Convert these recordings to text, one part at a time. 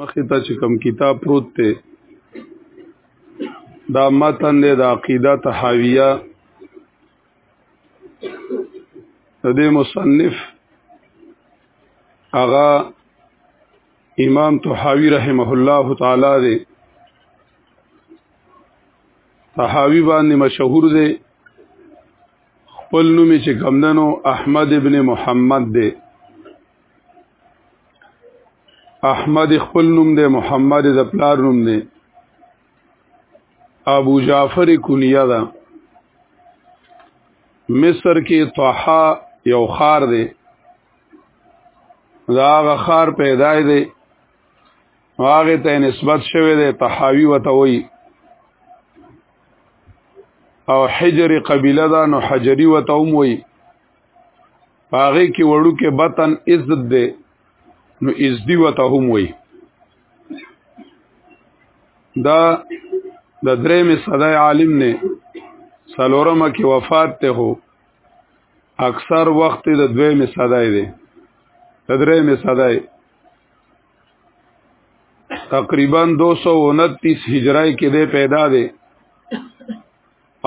مخې ته چې کوم کتاب پروت دی دا متن دی د عقیده تحاویه د دې مصنف هغه امام تحاوی رحمه الله تعالی دی تحاوی باندې مشهور دی خپل نوم چې کمدنو احمد ابن محمد دی احمد خپل نوم دی محمد د پلار نوم دی ابو جعفر کنیه ده مصر کې طحا یو خار دی دا هغه خار پیدا دی هغه ته نسبت شوی دی طحاوی وته وی او حجر قبیله ده نو حجری وته هم وی پاغه کې وړو کې بطن عزت ده نو عزت وته هم وي دا د درې می صدای عالم نه سلورمه کې وفات ته هو اکثر وخت د دوی می صدای دی د درې می صدای تقریبا 229 هجری کې دی پیدا دی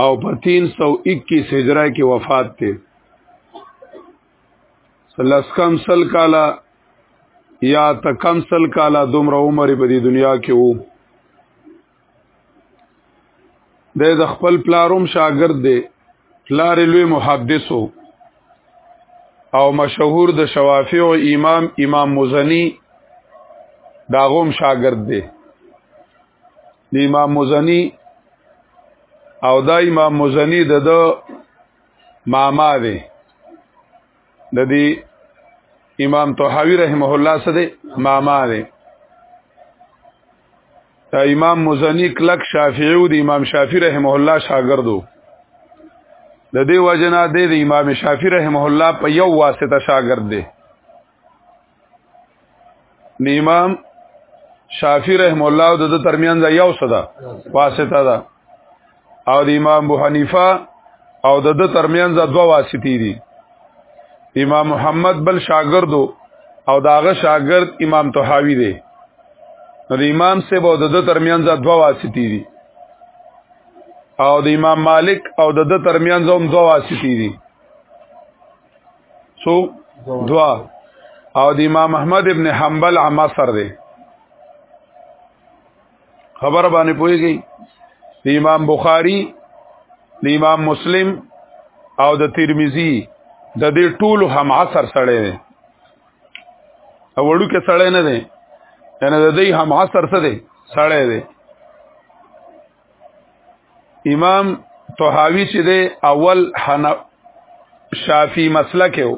او په 321 هجره کې وفات ته سلس کم سل کالا یا تکم سل کالا دومره عمر په دې دنیا کې وو د د خپل پلاروم شاګرد دی پلار لوی محدث او مشهور د شوافی او امام امام مزنی داغوم شاګرد دی د امام مزنی او دا امام مزنی د د ماما دی د دې امام طحاوی رحمه الله سره ماما دی دا امام مزنی کلک شافعی او د امام شافعی رحمه الله شاګردو د دې وجنه د امام شافعی رحمه الله په یو واسطه شاګرد دی امام شافعی رحم الله او د ترمنځ یو صدا واسطه ده او د امام ابو حنیفه او د ترمنځ دوه واسطې دي امام محمد بل شاګردو او داغه شاګرد امام طحاوی دی نو د امام سیب او د ترمنځ دوه واسطې دي او د امام مالک او د ترمنځ هم دوه واسطې دي سو دوا او د امام احمد ابن حنبل عما سر دی خبر باندې پويږي د امام بخاری د امام مسلم او د ترمذی د دې ټول هم عصر سره دی او وړو کې سره نه دی یعنی د دې هم عصر سره دی سره دی امام طحاوی چې دی اول حنف شافعی مسلک یو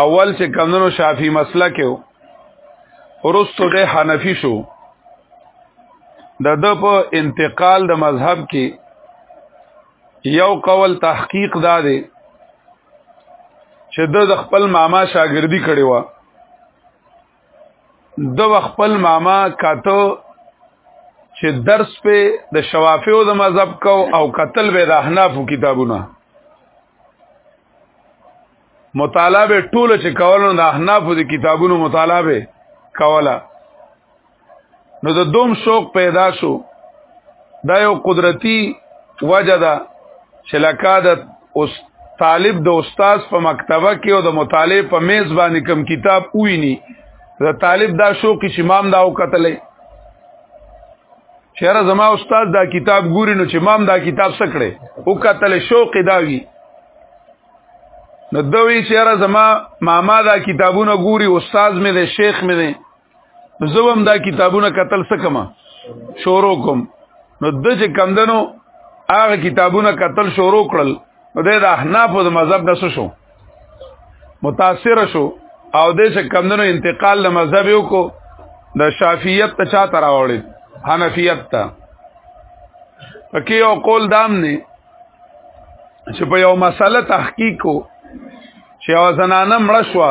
اول چې کمنو شافعی مسلک یو ورستو د حنفی شو د د په انتقال د مذهب کې یو قول تحقیق دا دی چې د خپل ماما شاګردي کړي و د خپل ماما کاتو چې درس په د شوافیو د مذهب کو او قتل به د احنافو کتابونه مطالعه به ټول چې کولو د احنافو د کتابونو مطالعه به کوله نو د دوم شوق پیدا شو دا یو قدرتی وجه ده چې لکه د اوس طالب د استاد په مکتبه کې او د مطالعه په میز باندې کم کتاب ویني د طالب دا شوق چې مام دا وکتلې شهر زما استاد دا کتاب ګوري نو چې مام دا کتاب سکړي او کتل شوق دا وی نو دوی شهر زما ماما دا کتابونه ګوري استاد مې دی شیخ مې دی نو زبم دا کتابونه قتل سکما شورو کوم نو د چې کمدنو هغه کتابونه قتل شورو کړل نو د احناف د مذهب نه شو متاثر شو او د چې کمدنو انتقال له مذهب یو کو د شافعیت ته چا تراوړل حنفیت ته پکې یو قول دام نه چې په یو مسله تحقیق کو چې او زنانه مړ شوه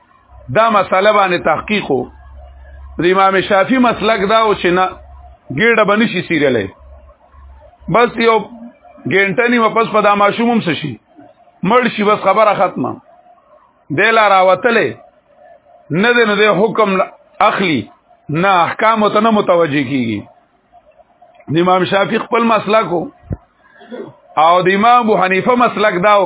دا مسله باندې تحقیق وو د امام شافعي مسلک دا و چې نه ګیړه باندې شي سیریلې بس یو ګنټه نیمه پس په دا ماشوم هم شي مړ شي بس خبره ختمه دی لا راوتلې نه دی نو دی حکم اخلي نه احکام ته نه متوجه کیږي د امام شافعي خپل مسلک او د امام ابو حنیفه مسلک داو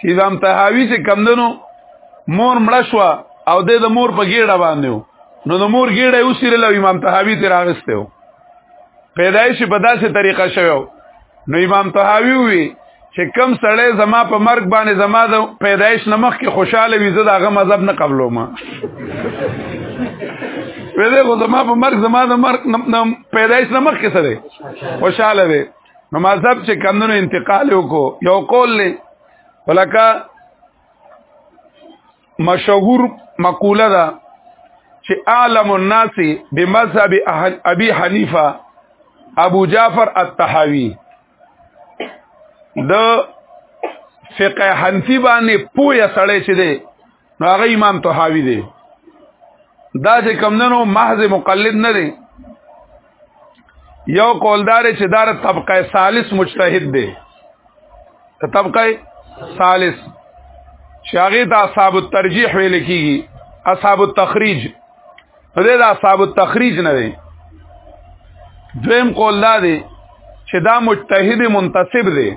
چې امام طحاوی چې کمندنو مور مړ شو او د مور په ګیړه باندې نو د مور ګیړه یو سره لو امام طحاوی تیر اغسته و پیدایش په داسې طریقه شوو نو امام طحاوی وی چې کم سړی زما په مرګ باندې زما د پیدایش نمخ کې خوشاله وي زه داغه مذهب نه قبلوم وې ده زما په مرګ زما د مرګ پیدایش نمخ کې سره خوشاله وي نو مذهب چې کمونو انتقال وکړو یو قول له ولکه مشهور مقوله ده چې عالم الناس بمذهب اهل ابي حنیفه ابو جعفر الطحاوی د فقه حنفی باندې پوهه سړی چې دی نو هغه امام طحاوی دی دا چې کمندنو محض مقلد نه دی یو قولدار چې دار طبقه ثالث مجتهد دی طبقه ثالث شاغی دا اصحاب الترجیح ویل کیږي اصحاب التخریج دې دا اصحاب التخریج نه دی دویم قول دا دی چې دا مجتهد منتسب دی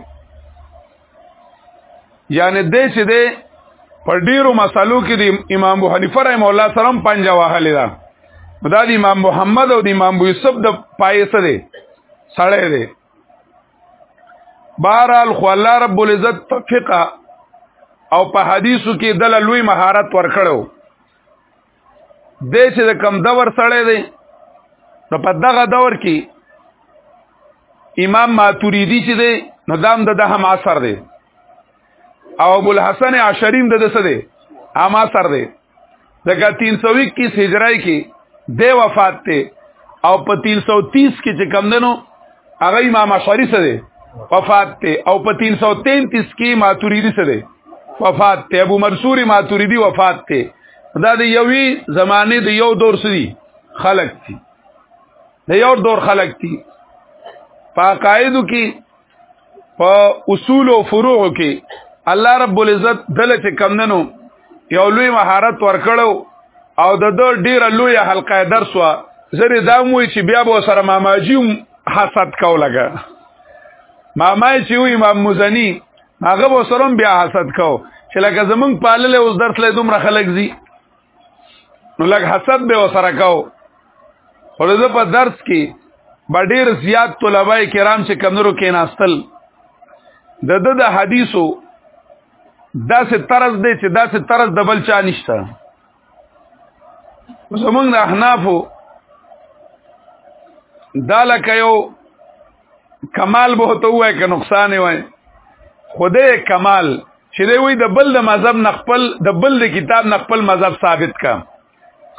یعنی دې چې دې پر ډیرو مسالو کې د امام ابو حنیفه رحم الله سره پنځه واهلې ده دا د امام محمد او د امام ابو یوسف د پایسه دی سړی دی بهرال خو الله رب العزت فقه او په حدیثو کې دل لوی مهارت ورکړو د چې د کم دور سړی دی نو په دغه دور کې امام ماتوریدی چې دی نو دام د ده هم اثر دی او ابو الحسن عشریم د دسه دی هم اثر دی دغه 321 هجری کې د وفات ته او په 330 کې چې کم دنو هغه امام عشری سره وفات ته او په 333 کې ماتوریدی سره وفات ته ابو منصور ماتوریدی وفات ته دا د یوې زمانه د یو دور سری خلق دي د یو دور خلق دي په قاعده کې په اصول او فروع کې الله رب العزت دل چې کمندنو یو لوی مهارت ورکړو او د دو ډیره لوی حلقه درس وا زری دا موي چې بیا به سره ماماجی حسد کو لګا مامای چې وی امام مزنی هغه به سره بیا حسد کو چې لکه زمونږ پالل اوس درس له دومره خلک زی نو لکه حسد به سره کو ورته په درس کې ډیر زیات طلبه کرام چې کمنرو کې ناستل د د د حدیثو داسې طرز دی چې داسې طرز د بل چا نشته زمونږ د احنافو دا لکه یو کمال به ته وای که نقصان وای خدای کمال چې دی وای د بل د مذهب نه خپل د بل د کتاب نه خپل مذهب ثابت کا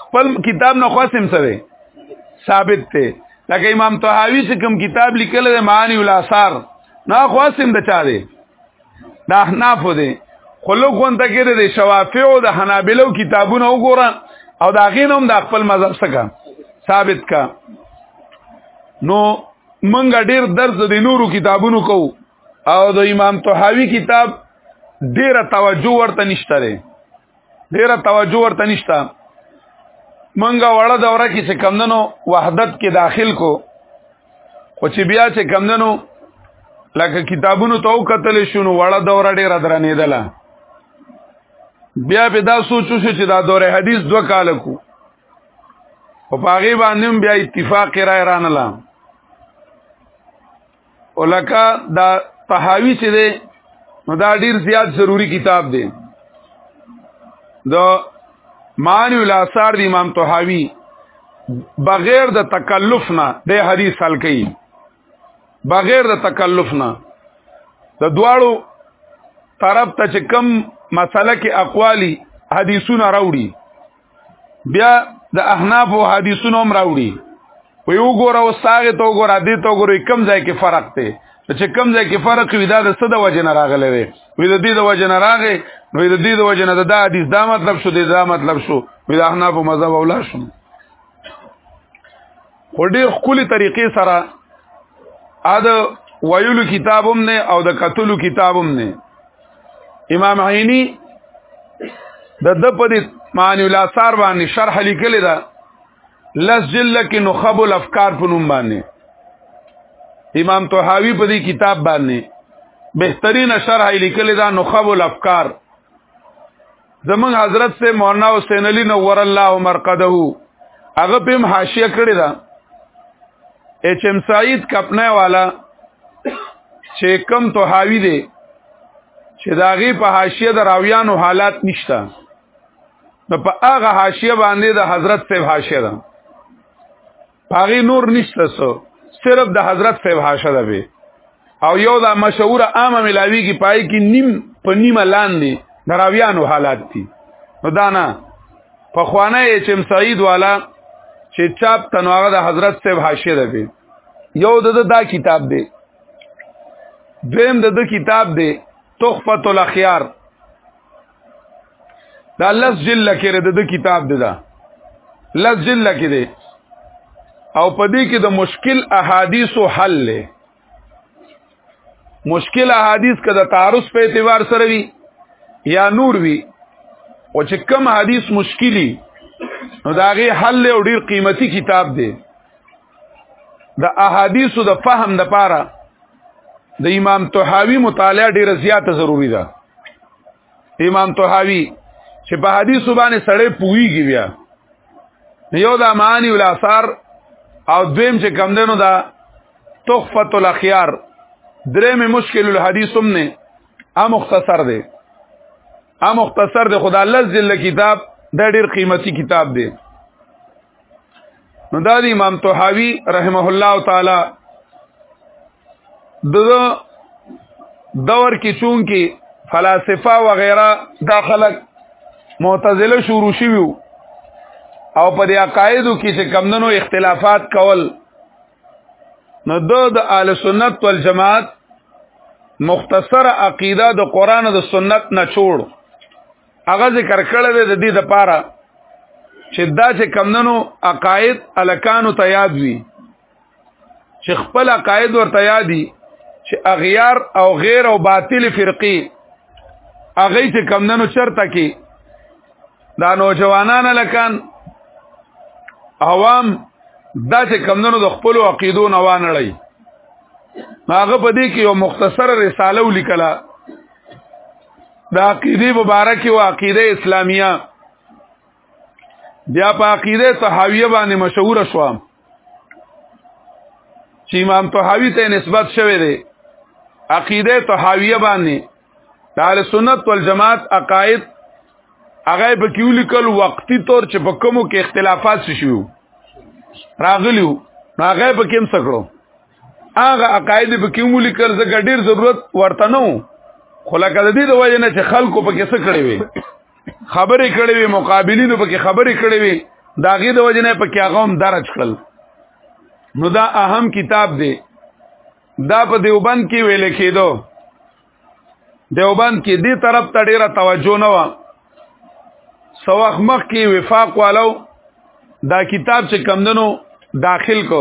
خپل کتاب نه خاصم سره ثابت ته لکه امام طحاوی چې کوم کتاب لیکل د معانی الاثار نه خاصم د چا دی دا احناف دي خلق غون ته کې د شوافی او د حنابلو کتابونه وګوره او دا غینوم د خپل مذهب څخه ثابت کا نو منګه ډیر درس د نورو کتابونو کو او د امام طحاوی کتاب ډیره توجه ورته نشته ډیره توجه ورته نشته منګه وړه دوره کې چې کمندنو وحدت کې داخل کو خو چې بیا چې کمندنو لکه کتابونو ته وکتل شونو وړه دوره ډیره درنېدله بیا په دا سوچو شو چې دا دوره حدیث دوه کال کو او پاغي باندې بیا اتفاق را رانه لام ولکه دا طحاوی چې دی نو دا ډیر زیات ضروری کتاب دی د معنی الاثار د امام طحاوی بغیر د تکلف نه د حدیث حل کوي بغیر د تکلف نه د دواړو طرف ته چې کم مسله کې اقوالی حدیثونه راوړي بیا د احناف او حدیثونو هم راوړي وی وګوره او ساغه تو ګوره دې تو ګوره کم ځای کې فرق دی چې کم ځای کې فرق وي دا د څه د وجه نه راغلی وي وی د دې د وجه نه راغی وی د دې د وجه نه دا حدیث دا مطلب شو دا مطلب شو وی د احناف مذهب اولا شو خو ډیر خولي طریقې سره ا د ویلو کتابم نه او د قتلو کتابم نه امام عینی د د په دې معنی الاثار باندې شرح لیکل دا لس جلد کې نخب الافکار په نوم باندې امام طحاوی په دې کتاب باندې بهترین شرح لیکل دا نخب الافکار زمون حضرت سے مولانا حسین علی نور الله مرقده هغه بهم حاشیه کړی دا اچ ام سعید کپنه والا چې کم تو حاوی دی چې داغي په حاشیه د راویانو حالات نشته نو په هغه حاشیه باندې د حضرت سے حاشیه ده پاغي نور نشته سو صرف د حضرت صاحب حاشا ده به او یو دا مشهور عامه ملاوی کی پای کی نیم په نیمه لاندې دراویانو حالات دي نو دانا په خوانه اچ ام سعید والا چې چاپ تنواغه د حضرت صاحب حاشیه ده به یو د دا کتاب دی دویم د کتاب دی تحفت الاخیار دا لس جلد کې رد د کتاب دی دا لس جلد کې دی او په دې کې د مشکل احادیثو حل له مشکل احادیث که د تعارض په اعتبار سره وي یا نور وي او چې کم حدیث مشکلی نو دا غي حل له ډیر قیمتي کتاب دی د احادیثو د فهم د پاره د امام طحاوی مطالعه ډیره زیاته ضروری ده امام طحاوی چې په حدیث باندې سړې پویږي بیا یو دا معنی ول اثر او دویم چې کم دینو دا تحفۃ الاخيار درې مې مشکل الحدیث هم نه ا مختصر دی ا مختصر دی خدای الله ذل کتاب دا ډیر قیمتي کتاب دی نو دا دی امام طحاوی رحمه الله تعالی د دور کې چون کې فلاسفه و غیره دا خلک معتزله شروع شوی او په دې عقایدو کې چې کمندونو اختلافات کول نو د اهل سنت والجماعت مختصر عقیده د قران او د سنت نه جوړ هغه ذکر کړل د دې د پاره چې دا چې کمندونو عقاید الکانو ته یاد وي چې خپل عقاید ورته یادي چې اغیار او غیر او باطل فرقي اغه چې کمندنو چرته کې دا نوجوانان لکان عوام دا چې کمندنو د خپل عقیدو نه وانړی هغه په دې کې یو مختصر رساله ولیکله د عقیده مبارک او عقیده اسلامیه بیا په عقیده صحاویه باندې مشهور شوم چې امام طحاوی ته نسبت شوی دی عقیده طحاویه باندې دار سنت والجماعت عقاید هغه په کیو لیکل وقتی طور چې په کومو کې اختلافات شیو راغلیو هغه په کوم سکړو هغه عقاید په کیو لیکل زګ ډیر ضرورت ورته نو خو لکه د دې د وجه نه چې خلکو په کې څه کړی وي خبرې کړې وي مقابلینو پکې خبرې کړې وي دا غي د وجنه پکې هغه هم درج کړل نو دا اهم کتاب دی دا په دیوبند کې ویل کېدو دیوبند کې دې طرف ته ډیره توجه نه و سواخ مخ کې وفاق والو دا کتاب چې کمندنو داخل کو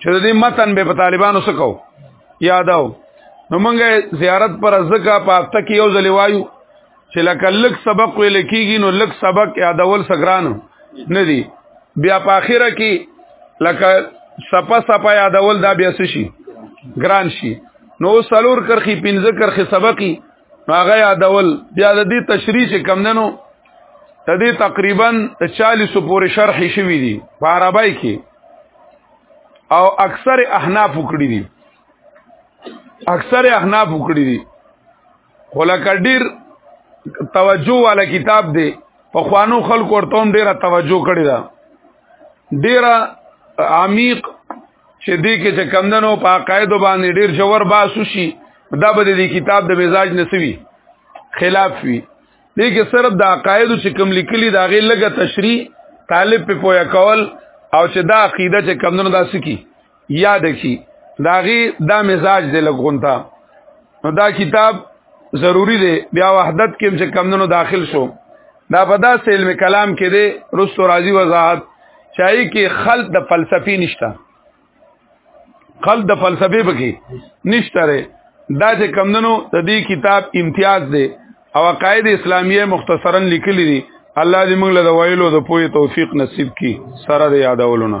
چې د دې متن به په طالبانو سکو یاداو نو مونږه زیارت پر ځکه په هفته کې یو ځل وایو چې لکه لک سبق ویل کېږي نو لک سبق یادول سګرانو نه دی بیا په اخره کې لکه سپا سپا یادول دا بیا شي ګران شي نو سلور کرخي پنځه کرخي سبقي هغه یادول بیا د دې تشریح چې کم دنو د دې تقریبا 40 پورې شرح شوی دی په عربی کې او اکثر احناف وکړي دي اکثر احناف وکړي دي خلک ډیر توجه والا کتاب دی په خوانو خلکو ورته ډیره توجه کړی دا ډیره عمیق چې دې کې چې کمندنو په عقاید باندې ډیر جوور باسو شي دا به دې کتاب د مزاج نسوي خلاف وي دې کې صرف د عقاید چې کم لیکلي دا غي لګه تشریح طالب په پویا کول او چې دا عقیده چې کمندنو دا سکی یاد کی داغي دا مزاج دې لګونتا نو دا کتاب ضروری دی بیا وحدت کې چې کمندونو داخل شو دا په داسې علم کلام کې دی رسو راضی وضاحت چای کې خلط د فلسفي نشته خلط د فلسفي بګي نشته ره دا چې کمندونو د دې کتاب امتیاز دی او قاعده اسلامیه مختصرا لیکلی دي الله دې موږ له ویلو د پوهې توفیق نصیب کړي سره د یادولونه